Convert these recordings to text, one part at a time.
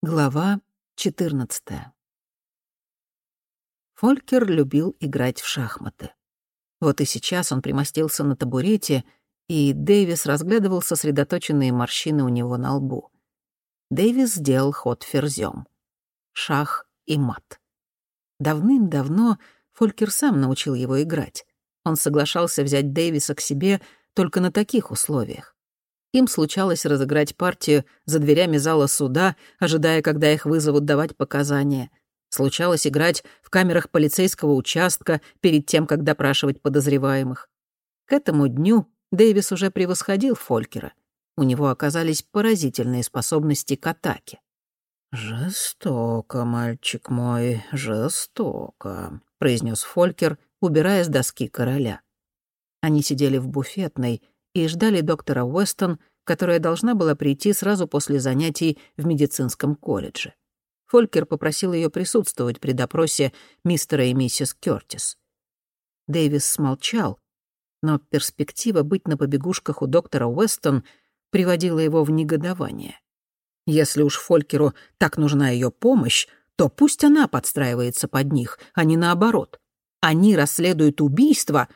Глава 14 Фолькер любил играть в шахматы. Вот и сейчас он примостился на табурете, и Дэвис разглядывал сосредоточенные морщины у него на лбу. Дэвис сделал ход ферзем. Шах и мат. Давным-давно Фолькер сам научил его играть. Он соглашался взять Дэвиса к себе только на таких условиях. Им случалось разыграть партию за дверями зала суда, ожидая, когда их вызовут давать показания. Случалось играть в камерах полицейского участка перед тем, как допрашивать подозреваемых. К этому дню Дэвис уже превосходил Фолькера. У него оказались поразительные способности к атаке. «Жестоко, мальчик мой, жестоко», — произнес Фолькер, убирая с доски короля. Они сидели в буфетной — и ждали доктора Уэстон, которая должна была прийти сразу после занятий в медицинском колледже. Фолькер попросил ее присутствовать при допросе мистера и миссис Кёртис. Дэвис смолчал, но перспектива быть на побегушках у доктора Уэстон приводила его в негодование. Если уж Фолькеру так нужна ее помощь, то пусть она подстраивается под них, а не наоборот. Они расследуют убийство,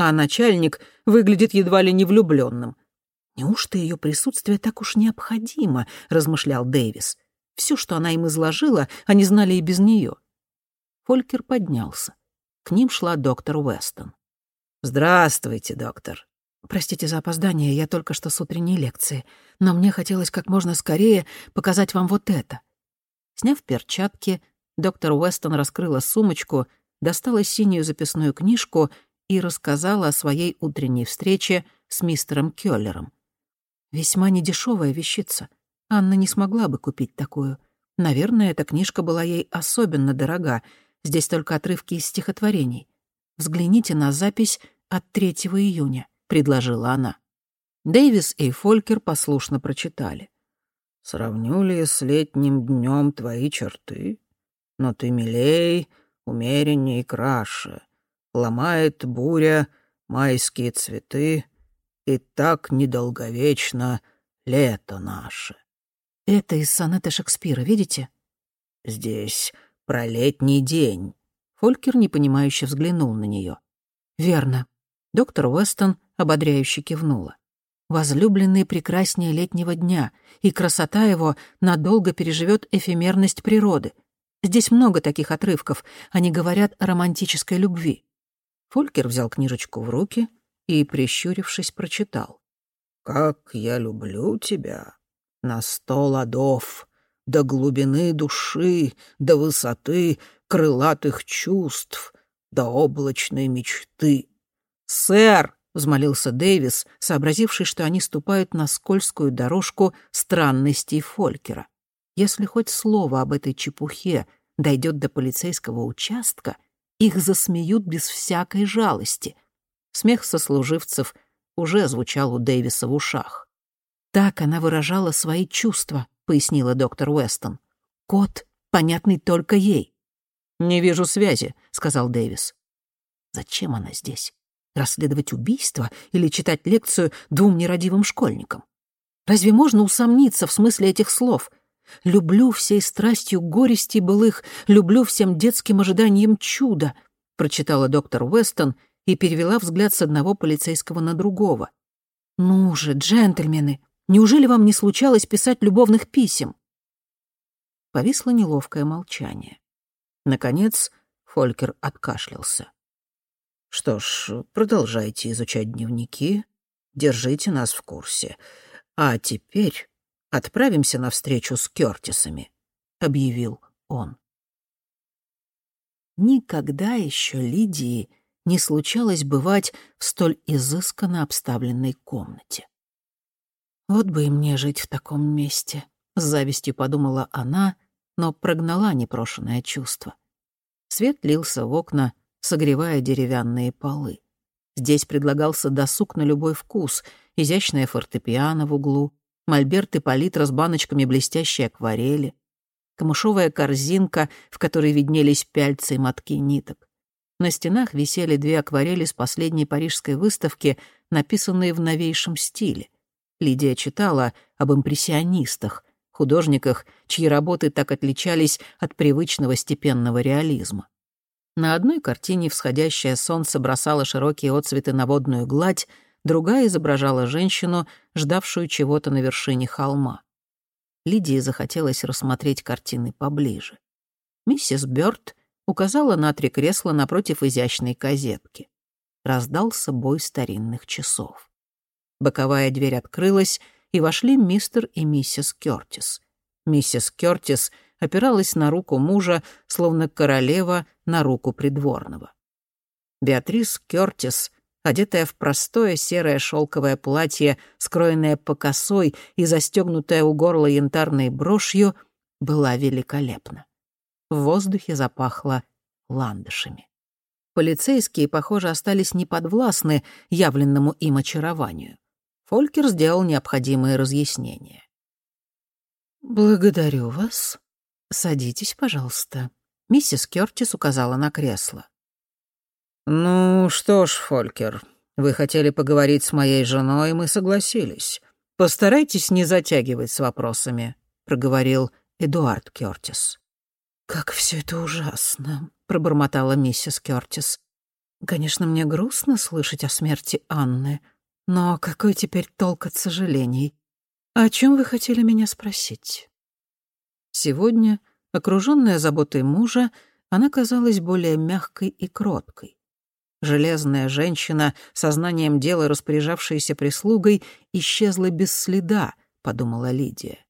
а начальник выглядит едва ли не влюбленным. «Неужто ее присутствие так уж необходимо?» — размышлял Дэвис. «Все, что она им изложила, они знали и без нее». Фолькер поднялся. К ним шла доктор Уэстон. «Здравствуйте, доктор». «Простите за опоздание, я только что с утренней лекции, но мне хотелось как можно скорее показать вам вот это». Сняв перчатки, доктор Уэстон раскрыла сумочку, достала синюю записную книжку и рассказала о своей утренней встрече с мистером Кёллером. Весьма недешевая вещица. Анна не смогла бы купить такую. Наверное, эта книжка была ей особенно дорога. Здесь только отрывки из стихотворений. Взгляните на запись от 3 июня, предложила она. Дэвис и Фолькер послушно прочитали. «Сравню ли с летним днем твои черты? Но ты милей, умеренней и краше. Ломает буря майские цветы, И так недолговечно лето наше. Это из сонета Шекспира, видите? Здесь про летний день. Фолькер непонимающе взглянул на нее. Верно. Доктор Уэстон ободряюще кивнула. Возлюбленный прекраснее летнего дня, и красота его надолго переживет эфемерность природы. Здесь много таких отрывков, они говорят о романтической любви. Фолькер взял книжечку в руки и, прищурившись, прочитал. «Как я люблю тебя! На сто ладов, до глубины души, до высоты крылатых чувств, до облачной мечты!» «Сэр!» — взмолился Дэвис, сообразивший, что они ступают на скользкую дорожку странностей Фолькера. Если хоть слово об этой чепухе дойдет до полицейского участка — их засмеют без всякой жалости. Смех сослуживцев уже звучал у Дэвиса в ушах. «Так она выражала свои чувства», — пояснила доктор Уэстон. «Кот, понятный только ей». «Не вижу связи», — сказал Дэвис. «Зачем она здесь? Расследовать убийство или читать лекцию двум нерадивым школьникам? Разве можно усомниться в смысле этих слов? Люблю всей страстью горести былых, люблю всем детским ожиданием чуда», — прочитала доктор Уэстон и перевела взгляд с одного полицейского на другого. «Ну же, джентльмены, неужели вам не случалось писать любовных писем?» Повисло неловкое молчание. Наконец Фолькер откашлялся. «Что ж, продолжайте изучать дневники, держите нас в курсе. А теперь отправимся на встречу с Кёртисами», — объявил он. Никогда еще Лидии не случалось бывать в столь изысканно обставленной комнате. «Вот бы и мне жить в таком месте», — с завистью подумала она, но прогнала непрошенное чувство. Свет лился в окна, согревая деревянные полы. Здесь предлагался досуг на любой вкус, изящное фортепиано в углу, мольберт и палитра с баночками блестящей акварели, камышовая корзинка, в которой виднелись пяльцы и мотки ниток. На стенах висели две акварели с последней парижской выставки, написанные в новейшем стиле. Лидия читала об импрессионистах, художниках, чьи работы так отличались от привычного степенного реализма. На одной картине всходящее солнце бросало широкие отцветы на водную гладь, другая изображала женщину, ждавшую чего-то на вершине холма. Лидии захотелось рассмотреть картины поближе. Миссис Бёрд указала на три кресла напротив изящной козетки. Раздался бой старинных часов. Боковая дверь открылась, и вошли мистер и миссис Кёртис. Миссис Кёртис опиралась на руку мужа, словно королева на руку придворного. Беатрис Кёртис, одетая в простое серое шелковое платье, скроенное по косой и застегнутое у горла янтарной брошью, была великолепна. В воздухе запахло ландышами. Полицейские, похоже, остались неподвластны явленному им очарованию. Фолькер сделал необходимые разъяснения. «Благодарю вас. Садитесь, пожалуйста». Миссис Кёртис указала на кресло. «Ну что ж, Фолькер, вы хотели поговорить с моей женой, и мы согласились. Постарайтесь не затягивать с вопросами», — проговорил Эдуард Кёртис. «Как все это ужасно», — пробормотала миссис Кёртис. «Конечно, мне грустно слышать о смерти Анны, но какой теперь толк от сожалений? О чем вы хотели меня спросить?» Сегодня, окруженная заботой мужа, она казалась более мягкой и кроткой. Железная женщина, сознанием дела распоряжавшаяся прислугой, исчезла без следа, подумала Лидия.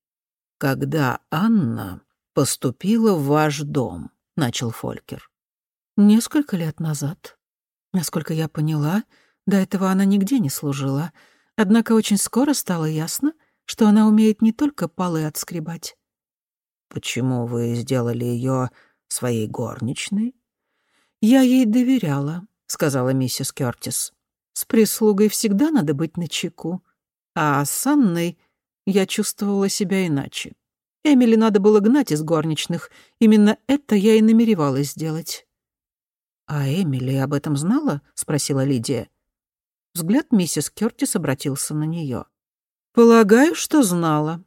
Когда Анна поступила в ваш дом, начал Фолькер. Несколько лет назад. Насколько я поняла, до этого она нигде не служила. Однако очень скоро стало ясно, что она умеет не только полы отскребать. Почему вы сделали ее своей горничной? Я ей доверяла, сказала миссис Кёртис. «С прислугой всегда надо быть начеку. А с Анной я чувствовала себя иначе. Эмили надо было гнать из горничных. Именно это я и намеревалась сделать». «А Эмили об этом знала?» — спросила Лидия. Взгляд миссис Кёртис обратился на нее. «Полагаю, что знала.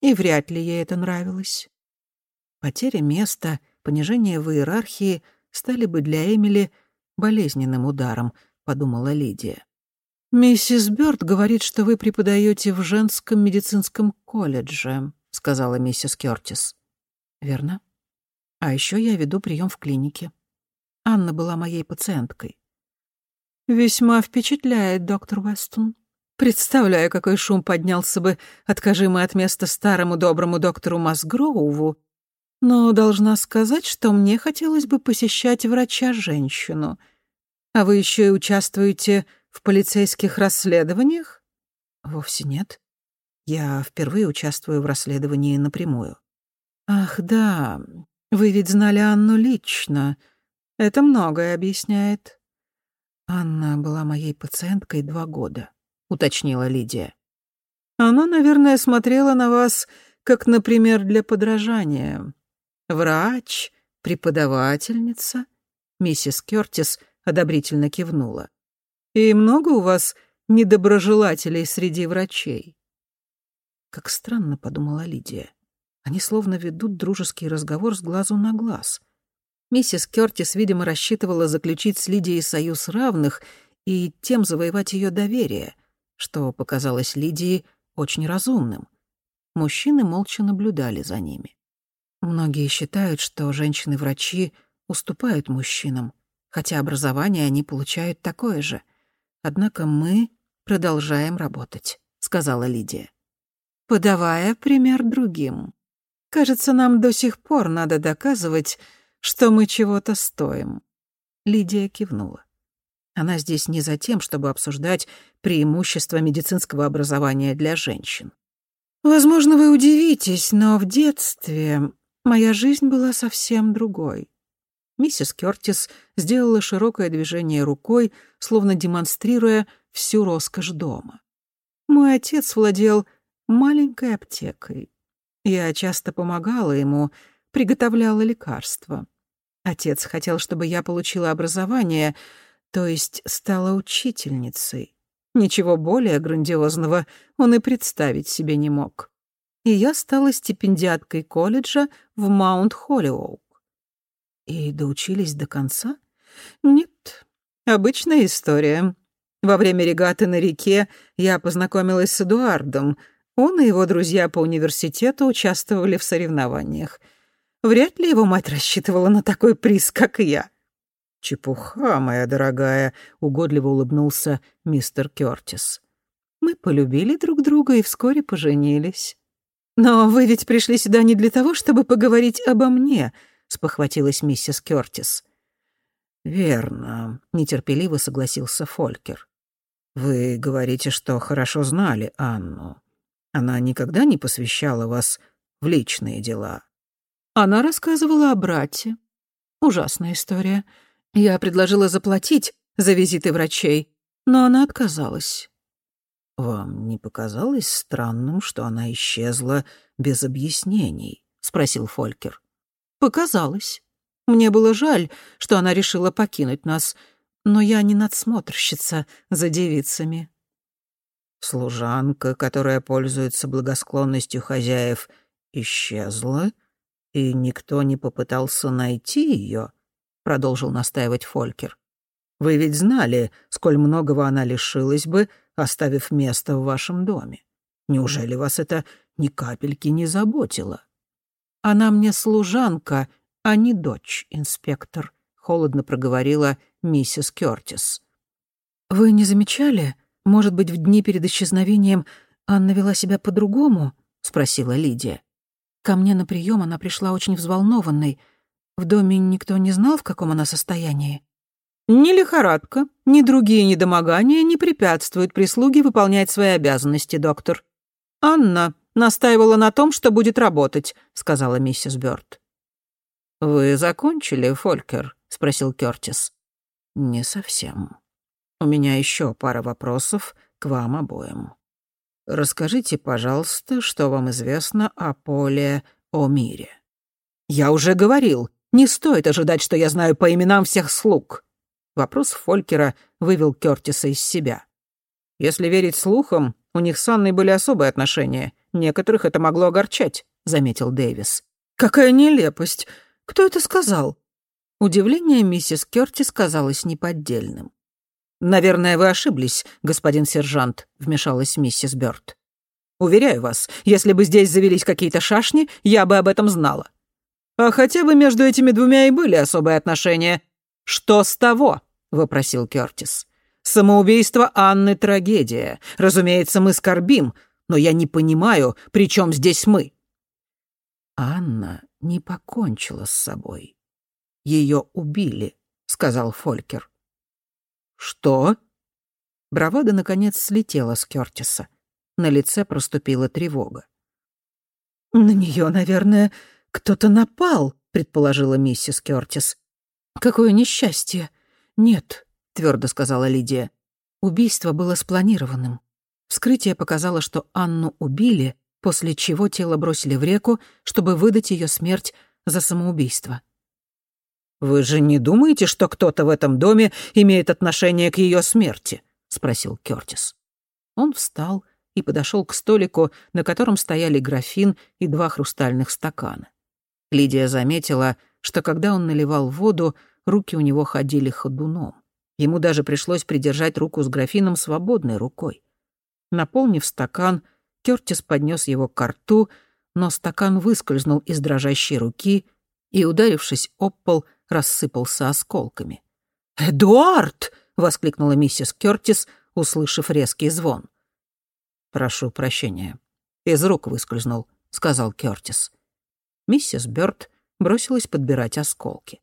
И вряд ли ей это нравилось». Потеря места, понижение в иерархии стали бы для Эмили болезненным ударом, подумала Лидия. «Миссис Бёрд говорит, что вы преподаете в женском медицинском колледже», — сказала миссис Кёртис. «Верно. А еще я веду прием в клинике. Анна была моей пациенткой». «Весьма впечатляет, доктор Вестон. Представляю, какой шум поднялся бы, откажи мы от места старому доброму доктору Масгроуву, но должна сказать, что мне хотелось бы посещать врача-женщину. А вы еще и участвуете в полицейских расследованиях? Вовсе нет. Я впервые участвую в расследовании напрямую. Ах, да, вы ведь знали Анну лично. Это многое объясняет. Анна была моей пациенткой два года, уточнила Лидия. Она, наверное, смотрела на вас как, например, для подражания. Врач, преподавательница. Миссис Кёртис одобрительно кивнула. И много у вас недоброжелателей среди врачей? Как странно, подумала Лидия. Они словно ведут дружеский разговор с глазу на глаз. Миссис Кёртис, видимо, рассчитывала заключить с Лидией союз равных и тем завоевать ее доверие, что показалось Лидии очень разумным. Мужчины молча наблюдали за ними. Многие считают, что женщины-врачи уступают мужчинам, хотя образование они получают такое же. Однако мы продолжаем работать, сказала Лидия. Подавая пример другим. Кажется, нам до сих пор надо доказывать, что мы чего-то стоим. Лидия кивнула. Она здесь не за тем, чтобы обсуждать преимущества медицинского образования для женщин. Возможно, вы удивитесь, но в детстве Моя жизнь была совсем другой. Миссис Кёртис сделала широкое движение рукой, словно демонстрируя всю роскошь дома. Мой отец владел маленькой аптекой. Я часто помогала ему, приготовляла лекарства. Отец хотел, чтобы я получила образование, то есть стала учительницей. Ничего более грандиозного он и представить себе не мог. и я стала стипендиаткой колледжа в Маунт-Холлиоук. И доучились до конца? Нет, обычная история. Во время регаты на реке я познакомилась с Эдуардом. Он и его друзья по университету участвовали в соревнованиях. Вряд ли его мать рассчитывала на такой приз, как я. «Чепуха, моя дорогая», — угодливо улыбнулся мистер Кёртис. «Мы полюбили друг друга и вскоре поженились». «Но вы ведь пришли сюда не для того, чтобы поговорить обо мне», — спохватилась миссис Кёртис. «Верно», — нетерпеливо согласился Фолькер. «Вы говорите, что хорошо знали Анну. Она никогда не посвящала вас в личные дела». Она рассказывала о брате. Ужасная история. Я предложила заплатить за визиты врачей, но она отказалась. «Вам не показалось странным, что она исчезла без объяснений?» — спросил Фолькер. «Показалось. Мне было жаль, что она решила покинуть нас, но я не надсмотрщица за девицами». «Служанка, которая пользуется благосклонностью хозяев, исчезла, и никто не попытался найти ее?» — продолжил настаивать Фолькер. «Вы ведь знали, сколь многого она лишилась бы, оставив место в вашем доме. Неужели вас это ни капельки не заботило?» «Она мне служанка, а не дочь, инспектор», — холодно проговорила миссис Кёртис. «Вы не замечали? Может быть, в дни перед исчезновением Анна вела себя по-другому?» — спросила Лидия. «Ко мне на прием она пришла очень взволнованной. В доме никто не знал, в каком она состоянии?» «Ни лихорадка, ни другие недомогания не препятствуют прислуге выполнять свои обязанности, доктор. Анна настаивала на том, что будет работать», — сказала миссис Бёрд. «Вы закончили, Фолькер?» — спросил Кёртис. «Не совсем. У меня еще пара вопросов к вам обоим. Расскажите, пожалуйста, что вам известно о Поле О-Мире». «Я уже говорил, не стоит ожидать, что я знаю по именам всех слуг». Вопрос Фолькера вывел Кёртиса из себя. «Если верить слухам, у них с Анной были особые отношения. Некоторых это могло огорчать», — заметил Дэвис. «Какая нелепость! Кто это сказал?» Удивление миссис Кёртис казалось неподдельным. «Наверное, вы ошиблись, господин сержант», — вмешалась миссис Бёрд. «Уверяю вас, если бы здесь завелись какие-то шашни, я бы об этом знала. А хотя бы между этими двумя и были особые отношения. Что с того?» — вопросил Кёртис. «Самоубийство Анны — трагедия. Разумеется, мы скорбим, но я не понимаю, при чем здесь мы». «Анна не покончила с собой. Ее убили», — сказал Фолькер. «Что?» Бравада, наконец, слетела с Кёртиса. На лице проступила тревога. «На нее, наверное, кто-то напал», — предположила миссис Кёртис. «Какое несчастье!» «Нет», — твердо сказала Лидия. Убийство было спланированным. Вскрытие показало, что Анну убили, после чего тело бросили в реку, чтобы выдать ее смерть за самоубийство. «Вы же не думаете, что кто-то в этом доме имеет отношение к ее смерти?» — спросил Кёртис. Он встал и подошел к столику, на котором стояли графин и два хрустальных стакана. Лидия заметила, что когда он наливал воду, руки у него ходили ходуном. Ему даже пришлось придержать руку с графином свободной рукой. Наполнив стакан, Кёртис поднес его к рту, но стакан выскользнул из дрожащей руки и, ударившись об пол, рассыпался осколками. «Эдуард!» — воскликнула миссис Кёртис, услышав резкий звон. «Прошу прощения. Из рук выскользнул», — сказал Кёртис. Миссис Бёрд бросилась подбирать осколки.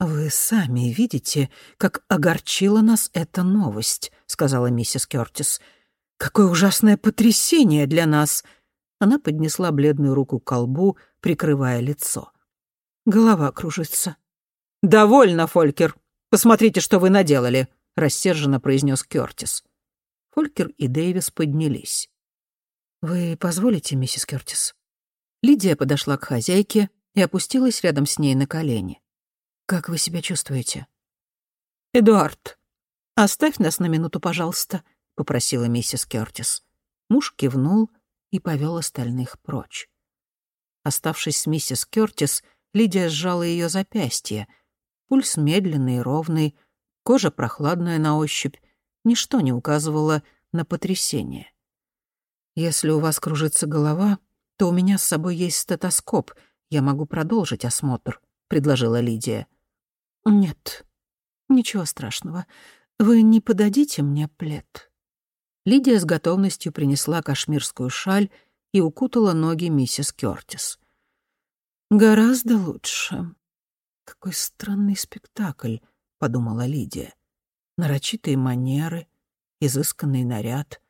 «Вы сами видите, как огорчила нас эта новость», — сказала миссис Кёртис. «Какое ужасное потрясение для нас!» Она поднесла бледную руку к колбу, прикрывая лицо. Голова кружится. «Довольно, Фолькер. Посмотрите, что вы наделали», — рассерженно произнес Кёртис. Фолькер и Дэвис поднялись. «Вы позволите, миссис Кёртис?» Лидия подошла к хозяйке и опустилась рядом с ней на колени. «Как вы себя чувствуете?» «Эдуард, оставь нас на минуту, пожалуйста», — попросила миссис Кёртис. Муж кивнул, и повел остальных прочь. Оставшись с миссис Кёртис, Лидия сжала ее запястье. Пульс медленный и ровный, кожа прохладная на ощупь, ничто не указывало на потрясение. «Если у вас кружится голова, то у меня с собой есть стетоскоп, я могу продолжить осмотр», — предложила Лидия. «Нет, ничего страшного. Вы не подадите мне плед?» Лидия с готовностью принесла кашмирскую шаль и укутала ноги миссис Кёртис. «Гораздо лучше. Какой странный спектакль», — подумала Лидия. «Нарочитые манеры, изысканный наряд,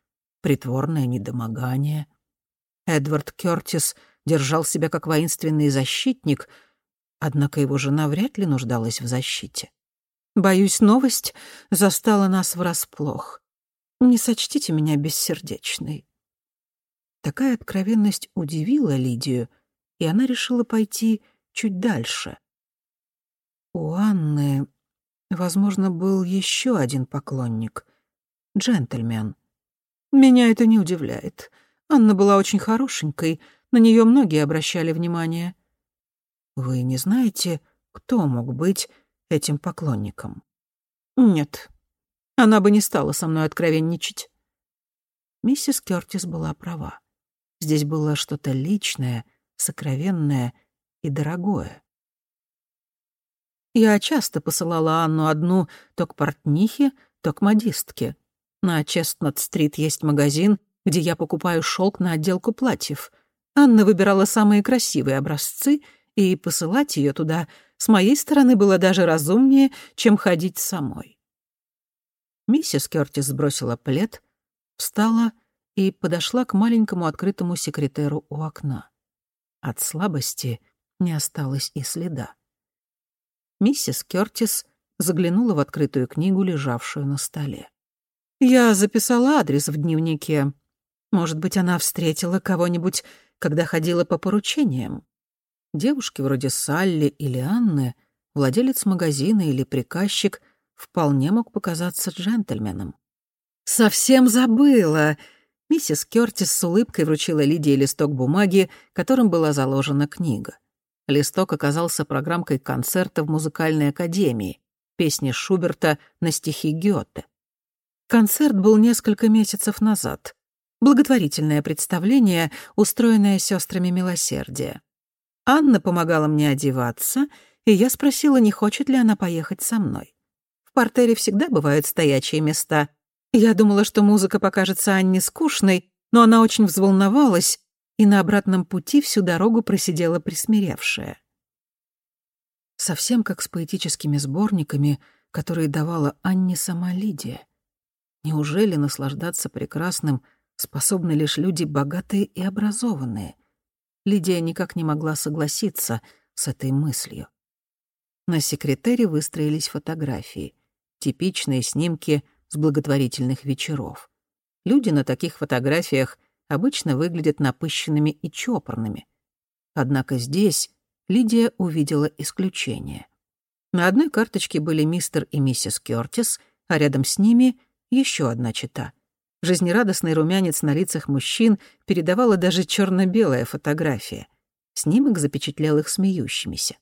притворное недомогание. Эдвард Кёртис держал себя как воинственный защитник, однако его жена вряд ли нуждалась в защите. Боюсь, новость застала нас врасплох. Не сочтите меня бессердечной. Такая откровенность удивила Лидию, и она решила пойти чуть дальше. У Анны, возможно, был еще один поклонник — джентльмен. Меня это не удивляет. Анна была очень хорошенькой, на нее многие обращали внимание. Вы не знаете, кто мог быть этим поклонником? Нет, она бы не стала со мной откровенничать. Миссис Кёртис была права. Здесь было что-то личное, сокровенное и дорогое. Я часто посылала Анну одну то к портнихе, то к модистке. На Честнат-стрит есть магазин, где я покупаю шелк на отделку платьев. Анна выбирала самые красивые образцы, и посылать ее туда с моей стороны было даже разумнее, чем ходить самой. Миссис Кёртис сбросила плед, встала и подошла к маленькому открытому секретеру у окна. От слабости не осталось и следа. Миссис Кёртис заглянула в открытую книгу, лежавшую на столе. «Я записала адрес в дневнике. Может быть, она встретила кого-нибудь, когда ходила по поручениям. Девушки вроде Салли или Анны, владелец магазина или приказчик — вполне мог показаться джентльменом. «Совсем забыла!» Миссис Кёртис с улыбкой вручила Лидии листок бумаги, которым была заложена книга. Листок оказался программкой концерта в музыкальной академии, песни Шуберта на стихи Гёте. Концерт был несколько месяцев назад. Благотворительное представление, устроенное сестрами милосердия. Анна помогала мне одеваться, и я спросила, не хочет ли она поехать со мной портере всегда бывают стоячие места. Я думала, что музыка покажется Анне скучной, но она очень взволновалась и на обратном пути всю дорогу просидела присмиревшая. Совсем как с поэтическими сборниками, которые давала Анне сама Лидия. Неужели наслаждаться прекрасным способны лишь люди богатые и образованные? Лидия никак не могла согласиться с этой мыслью. На секретаре выстроились фотографии типичные снимки с благотворительных вечеров. Люди на таких фотографиях обычно выглядят напыщенными и чопорными. Однако здесь Лидия увидела исключение. На одной карточке были мистер и миссис Кёртис, а рядом с ними еще одна чита. Жизнерадостный румянец на лицах мужчин передавала даже черно белая фотография. Снимок запечатлел их смеющимися.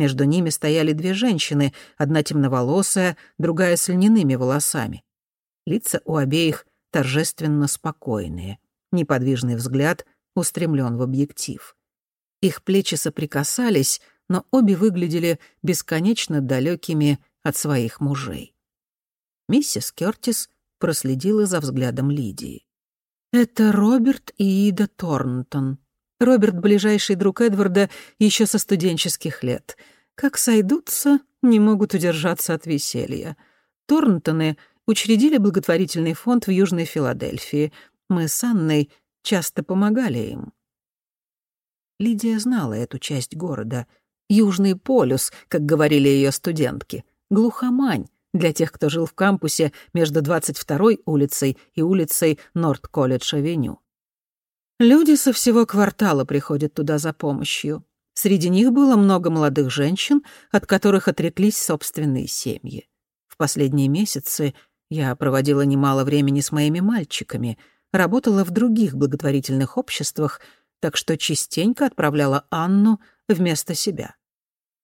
Между ними стояли две женщины, одна темноволосая, другая с льняными волосами. Лица у обеих торжественно спокойные. Неподвижный взгляд устремлен в объектив. Их плечи соприкасались, но обе выглядели бесконечно далекими от своих мужей. Миссис Кёртис проследила за взглядом Лидии. «Это Роберт и Ида Торнтон», Роберт — ближайший друг Эдварда еще со студенческих лет. Как сойдутся, не могут удержаться от веселья. Торнтоны учредили благотворительный фонд в Южной Филадельфии. Мы с Анной часто помогали им. Лидия знала эту часть города. Южный полюс, как говорили ее студентки. Глухомань для тех, кто жил в кампусе между 22-й улицей и улицей Норт-Колледж-авеню. Люди со всего квартала приходят туда за помощью. Среди них было много молодых женщин, от которых отреклись собственные семьи. В последние месяцы я проводила немало времени с моими мальчиками. работала в других благотворительных обществах, так что частенько отправляла Анну вместо себя.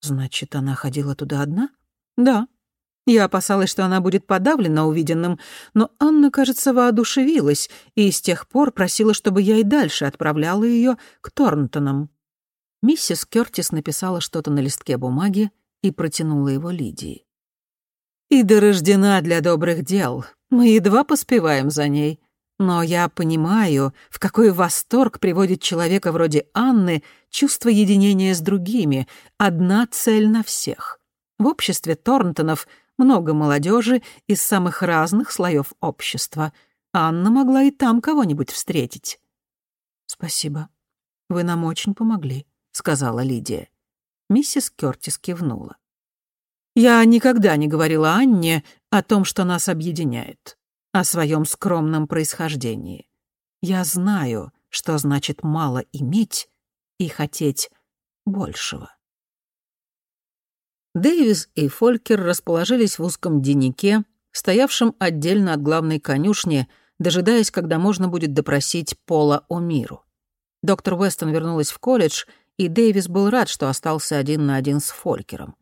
Значит, она ходила туда одна? Да. Я опасалась, что она будет подавлена увиденным, но Анна, кажется, воодушевилась и с тех пор просила, чтобы я и дальше отправляла ее к Торнтонам. Миссис Кёртис написала что-то на листке бумаги и протянула его Лидии. «Ида рождена для добрых дел. Мы едва поспеваем за ней. Но я понимаю, в какой восторг приводит человека вроде Анны чувство единения с другими, одна цель на всех. В обществе Торнтонов много молодежи из самых разных слоев общества. Анна могла и там кого-нибудь встретить. «Спасибо. Вы нам очень помогли», — сказала Лидия. Миссис Кёртис кивнула. «Я никогда не говорила Анне о том, что нас объединяет, о своем скромном происхождении. Я знаю, что значит мало иметь и хотеть большего». Дэвис и Фолькер расположились в узком денике, стоявшем отдельно от главной конюшни, дожидаясь, когда можно будет допросить Пола о миру. Доктор Уэстон вернулась в колледж, и Дэвис был рад, что остался один на один с Фолькером.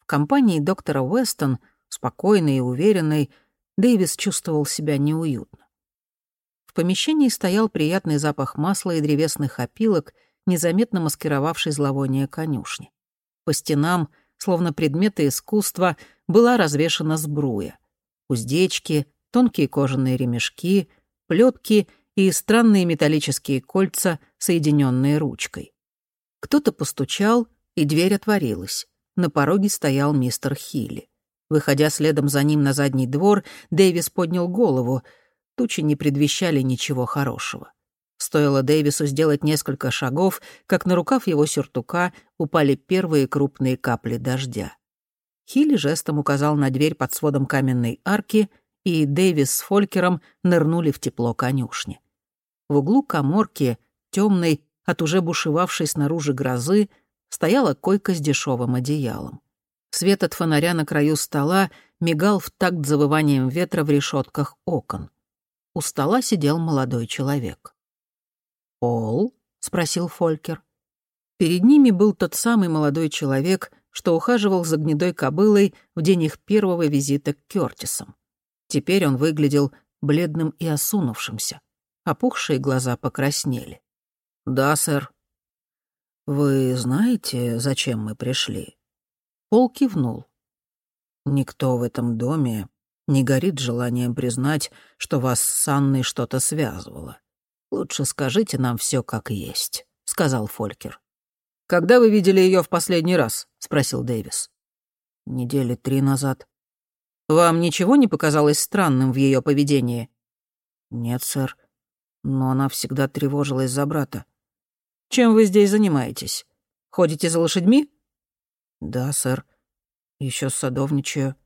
В компании доктора Уэстон, спокойный и уверенный, Дэвис чувствовал себя неуютно. В помещении стоял приятный запах масла и древесных опилок, незаметно маскировавший зловоние конюшни. По стенам — словно предметы искусства, была развешана сбруя. Уздечки, тонкие кожаные ремешки, плетки и странные металлические кольца, соединенные ручкой. Кто-то постучал, и дверь отворилась. На пороге стоял мистер Хилли. Выходя следом за ним на задний двор, Дэвис поднял голову. Тучи не предвещали ничего хорошего. Стоило Дэвису сделать несколько шагов, как на рукав его сюртука упали первые крупные капли дождя. Хилли жестом указал на дверь под сводом каменной арки, и Дэвис с Фолькером нырнули в тепло конюшни. В углу коморки, темной, от уже бушевавшей снаружи грозы, стояла койка с дешевым одеялом. Свет от фонаря на краю стола мигал в такт завыванием ветра в решетках окон. У стола сидел молодой человек. «Пол?» — спросил Фолькер. Перед ними был тот самый молодой человек, что ухаживал за гнедой кобылой в день их первого визита к Кёртисам. Теперь он выглядел бледным и осунувшимся. Опухшие глаза покраснели. «Да, сэр». «Вы знаете, зачем мы пришли?» Пол кивнул. «Никто в этом доме не горит желанием признать, что вас с Анной что-то связывало. «Лучше скажите нам все как есть», — сказал Фолькер. «Когда вы видели ее в последний раз?» — спросил Дэвис. «Недели три назад». «Вам ничего не показалось странным в ее поведении?» «Нет, сэр. Но она всегда тревожилась за брата». «Чем вы здесь занимаетесь? Ходите за лошадьми?» «Да, сэр. Еще садовничаю».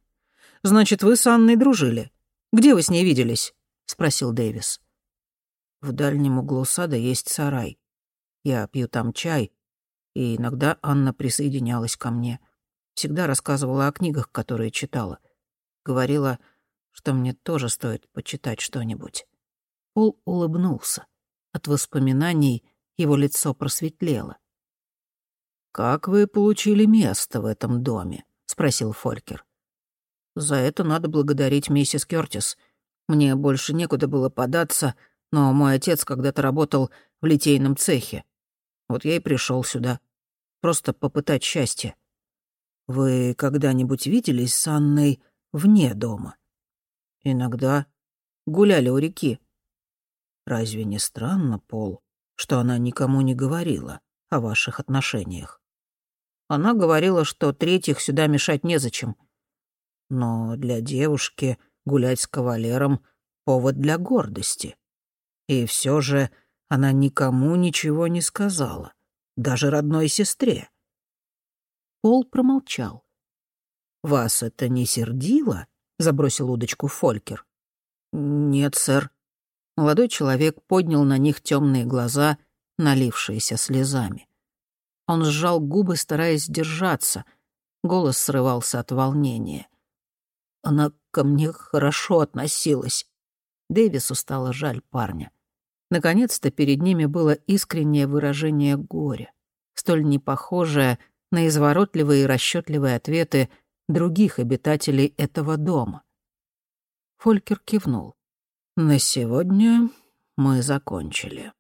«Значит, вы с Анной дружили. Где вы с ней виделись?» — спросил Дэвис. В дальнем углу сада есть сарай. Я пью там чай, и иногда Анна присоединялась ко мне. Всегда рассказывала о книгах, которые читала. Говорила, что мне тоже стоит почитать что-нибудь. Пол улыбнулся. От воспоминаний его лицо просветлело. «Как вы получили место в этом доме?» — спросил Фолькер. «За это надо благодарить миссис Кёртис. Мне больше некуда было податься, но мой отец когда-то работал в литейном цехе. Вот я и пришел сюда. Просто попытать счастье. Вы когда-нибудь виделись с Анной вне дома? Иногда гуляли у реки. Разве не странно, Пол, что она никому не говорила о ваших отношениях? Она говорила, что третьих сюда мешать незачем. Но для девушки гулять с кавалером — повод для гордости. И все же она никому ничего не сказала, даже родной сестре. Пол промолчал. «Вас это не сердило?» — забросил удочку Фолькер. «Нет, сэр». Молодой человек поднял на них темные глаза, налившиеся слезами. Он сжал губы, стараясь сдержаться. Голос срывался от волнения. Она ко мне хорошо относилась. Дэвису стало жаль парня. Наконец-то перед ними было искреннее выражение горя, столь непохожее на изворотливые и расчетливые ответы других обитателей этого дома. Фолькер кивнул. «На сегодня мы закончили».